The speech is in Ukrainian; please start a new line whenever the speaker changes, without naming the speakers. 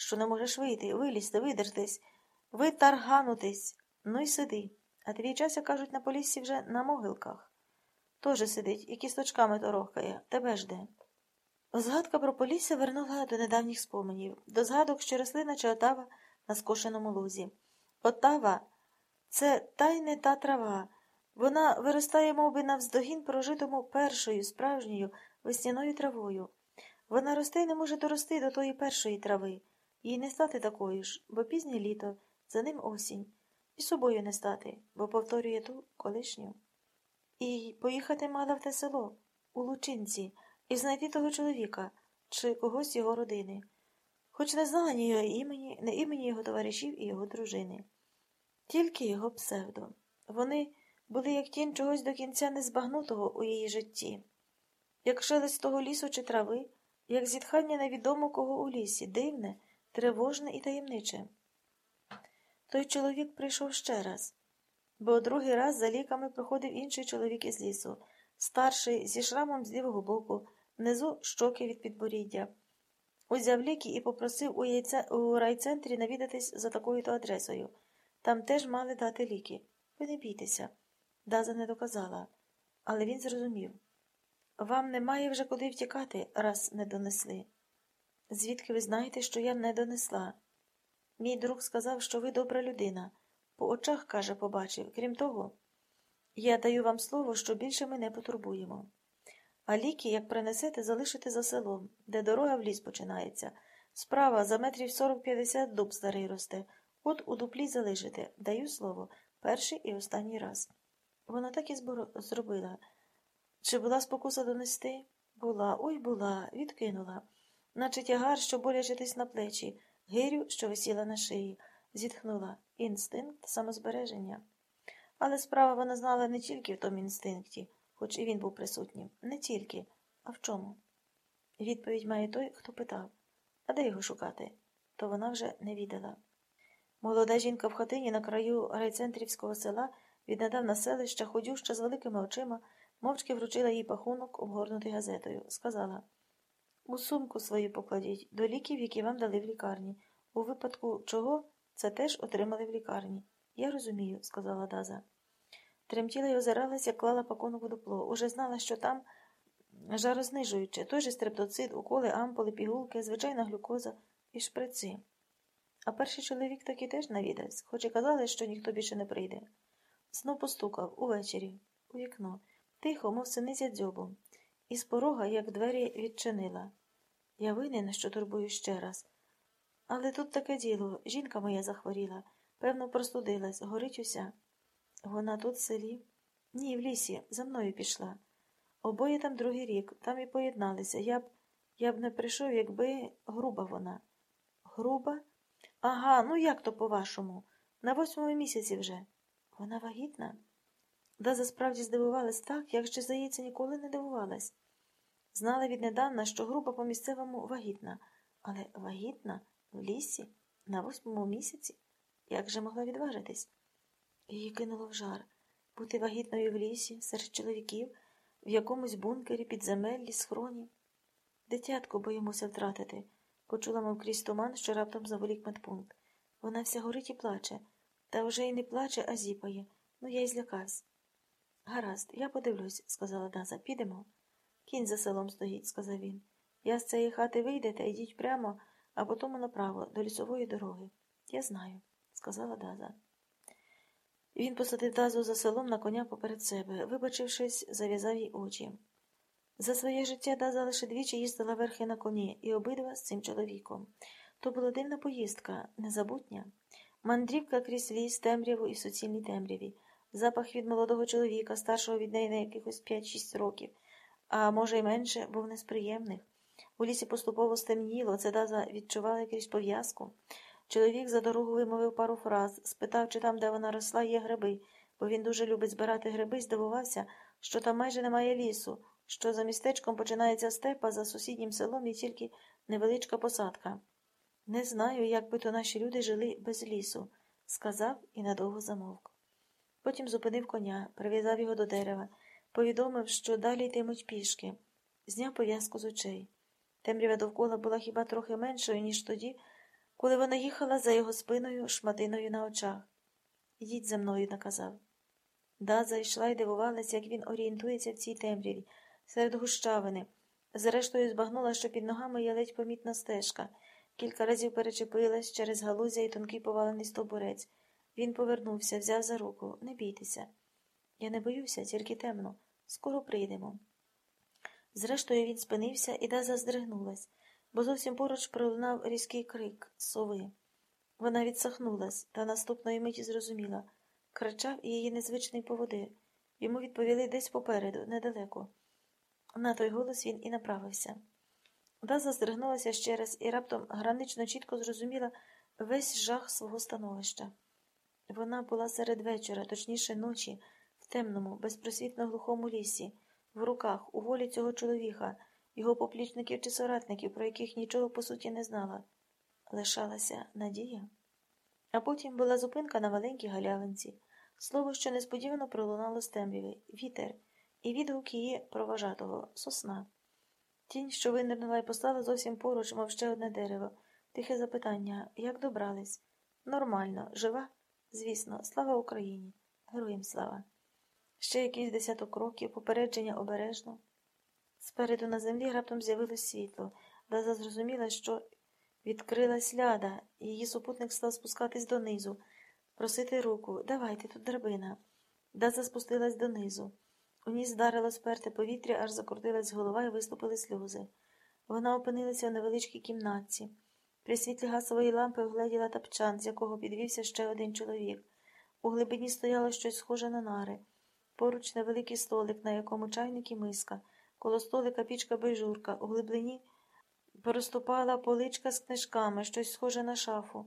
що не можеш вийти, вилізти, видертись, витарганутись. Ну й сиди. А твій час, як кажуть, на поліссі вже на могилках. Тоже сидить і кісточками торохкає, тебе жде. Згадка про Полісся вернула до недавніх споменів, до згадок, що рослина чи отава на скошеному лузі. Отава це та й не та трава. Вона виростає мов би, навздогін прожитому першою справжньою весняною травою. Вона росте й не може дорости до тої першої трави, їй не стати такою ж, бо пізнє літо, за ним осінь, і собою не стати, бо повторює ту колишню. І поїхати мала в те село, у Лучинці, і знайти того чоловіка чи когось його родини, хоч не знала ні його імені, не імені його товаришів і його дружини, тільки його псевдо. Вони були як тінь чогось до кінця незбагнутого у її житті, як шелест того лісу чи трави, як зітхання невідомо кого у лісі, дивне, тривожне і таємниче. Той чоловік прийшов ще раз, бо другий раз за ліками проходив інший чоловік із лісу, старший, зі шрамом з лівого боку, внизу щоки від підборіддя. Узяв ліки і попросив у, яйце, у райцентрі навідатись за такою то адресою. Там теж мали дати ліки. Ви не бійтеся. Даза не доказала, але він зрозумів. Вам немає вже куди втікати, раз не донесли. Звідки ви знаєте, що я не донесла? Мій друг сказав, що ви добра людина. По очах, каже, побачив. Крім того, я даю вам слово, що більше ми не потурбуємо. А ліки, як принесете, залишите за селом, де дорога в ліс починається. Справа за метрів 40-50 дуб старий росте. От у дуплі залишите. Даю слово, перший і останній раз. Вона так і зробила. Чи була спокуса донести? Була, ой була, відкинула, наче тягар, що боляче тись на плечі, гирю, що висіла на шиї, зітхнула інстинкт самозбереження. Але справа вона знала не тільки в тому інстинкті, хоч і він був присутнім. Не тільки, а в чому? Відповідь має той, хто питав а де його шукати? То вона вже не віддала. Молода жінка в хатині на краю райцентрівського села віднедавна селища, ходюща з великими очима, мовчки вручила їй пахунок, обгорнутий газетою. Сказала у сумку свою покладіть до ліків, які вам дали в лікарні. У випадку чого це теж отримали в лікарні. Я розумію, сказала Даза. Тремтіла й озиралась, як клала пакунок у дупло. Уже знала, що там жарознижуюче, той же стрептоцит, уколи, ампули, пігулки, звичайна глюкоза і шприци. А перший чоловік таки теж навідався, хоч і казали, що ніхто більше не прийде. Знов постукав увечері, у вікно, тихо, мов синиця дзьобом, і з порога, як двері, відчинила. Я винен, що турбую ще раз. Але тут таке діло жінка моя захворіла, певно, простудилась, горить уся. Вона тут в селі? Ні, в лісі, за мною пішла. Обоє там другий рік, там і поєдналися. Я б я б не прийшов, якби груба вона. Груба? Ага, ну як то по-вашому? На восьмому місяці вже. Вона вагітна? Даза справді здивувалась так, як ще, здається, ніколи не дивувалась. Знала віднедавна, що груба по місцевому вагітна, але вагітна в лісі на восьмому місяці? Як же могла відважитись? Її кинуло в жар бути вагітною в лісі, серед чоловіків, в якомусь бункері, підземеллі, схроні. Дитятко боїмося втратити, почула, мов крізь туман, що раптом заволік медпункт. Вона вся горить і плаче, та вже й не плаче, а зіпає. Ну, я й злякався. Гаразд, я подивлюсь, сказала Даза. Підемо. Кінь за селом стоїть, сказав він. Я з цієї хати вийдете, йдіть прямо, а потім направо, до лісової дороги. Я знаю, сказала Даза. Він посадив Дазу за селом на коня поперед себе, вибачившись, зав'язав їй очі. За своє життя Даза лише двічі їздила верхи на коні, і обидва з цим чоловіком. То була дивна поїздка, незабутня. Мандрівка крізь ліс, темряву і суцільній темряві, запах від молодого чоловіка, старшого від неї на якихось 5-6 років, а може й менше, був несприємних. У лісі поступово стемніло, це Даза відчувала крізь пов'язку. Чоловік за дорогу вимовив пару фраз, спитав, чи там, де вона росла, є гриби, бо він дуже любить збирати гриби, здивувався, що там майже немає лісу, що за містечком починається степа, за сусіднім селом і тільки невеличка посадка. Не знаю, як би то наші люди жили без лісу, сказав і надовго замовк. Потім зупинив коня, прив'язав його до дерева, повідомив, що далі йтимуть пішки, зняв пов'язку з очей. Темрява довкола була хіба трохи меншою, ніж тоді коли вона їхала за його спиною шматиною на очах. Їдь за мною, наказав. Даза йшла і дивувалась, як він орієнтується в цій темряві, серед гущавини. Зрештою збагнула, що під ногами є ледь помітна стежка. Кілька разів перечепилась через галузя і тонкий повалений стовбурець. Він повернувся, взяв за руку. Не бійтеся. Я не боюся, тільки темно. Скоро прийдемо. Зрештою він спинився і Даза здригнулась, бо зовсім поруч пролунав різкий крик сови. Вона відсахнулась та наступної миті зрозуміла. Кричав і її незвичний поводир. Йому відповіли десь попереду, недалеко. На той голос він і направився. Даза здригнулася ще раз і раптом гранично чітко зрозуміла весь жах свого становища. Вона була серед вечора, точніше ночі, в темному, безпросвітно глухому лісі, в руках, у волі цього чоловіка, його поплічників чи соратників, про яких нічого по суті не знала. Лишалася надія. А потім була зупинка на маленькій галявинці, слово, що несподівано пролунало з темряви, вітер, і відгук її проважатого сосна. Тінь, що винирнула і постала зовсім поруч, мов ще одне дерево. Тихе запитання як добрались? Нормально, жива? Звісно, слава Україні, героям слава. Ще якийсь десяток кроків, попередження обережно. Спереду на землі раптом з'явилось світло, Даза зрозуміла, що відкрилась ляда, і її супутник став спускатись донизу, просити руку давайте тут драбина. Даза спустилась донизу. У ніс здарило сперте повітря, аж закрутилась голова і виступили сльози. Вона опинилася в невеличкій кімнатці. При світлі газової лампи вгледіла тапчан, з якого підвівся ще один чоловік. У глибині стояло щось схоже на нари. Поруч невеликий столик, на якому чайник і миска, коло столика пічка бейжурка, у глибині Переступала поличка з книжками, щось схоже на шафу.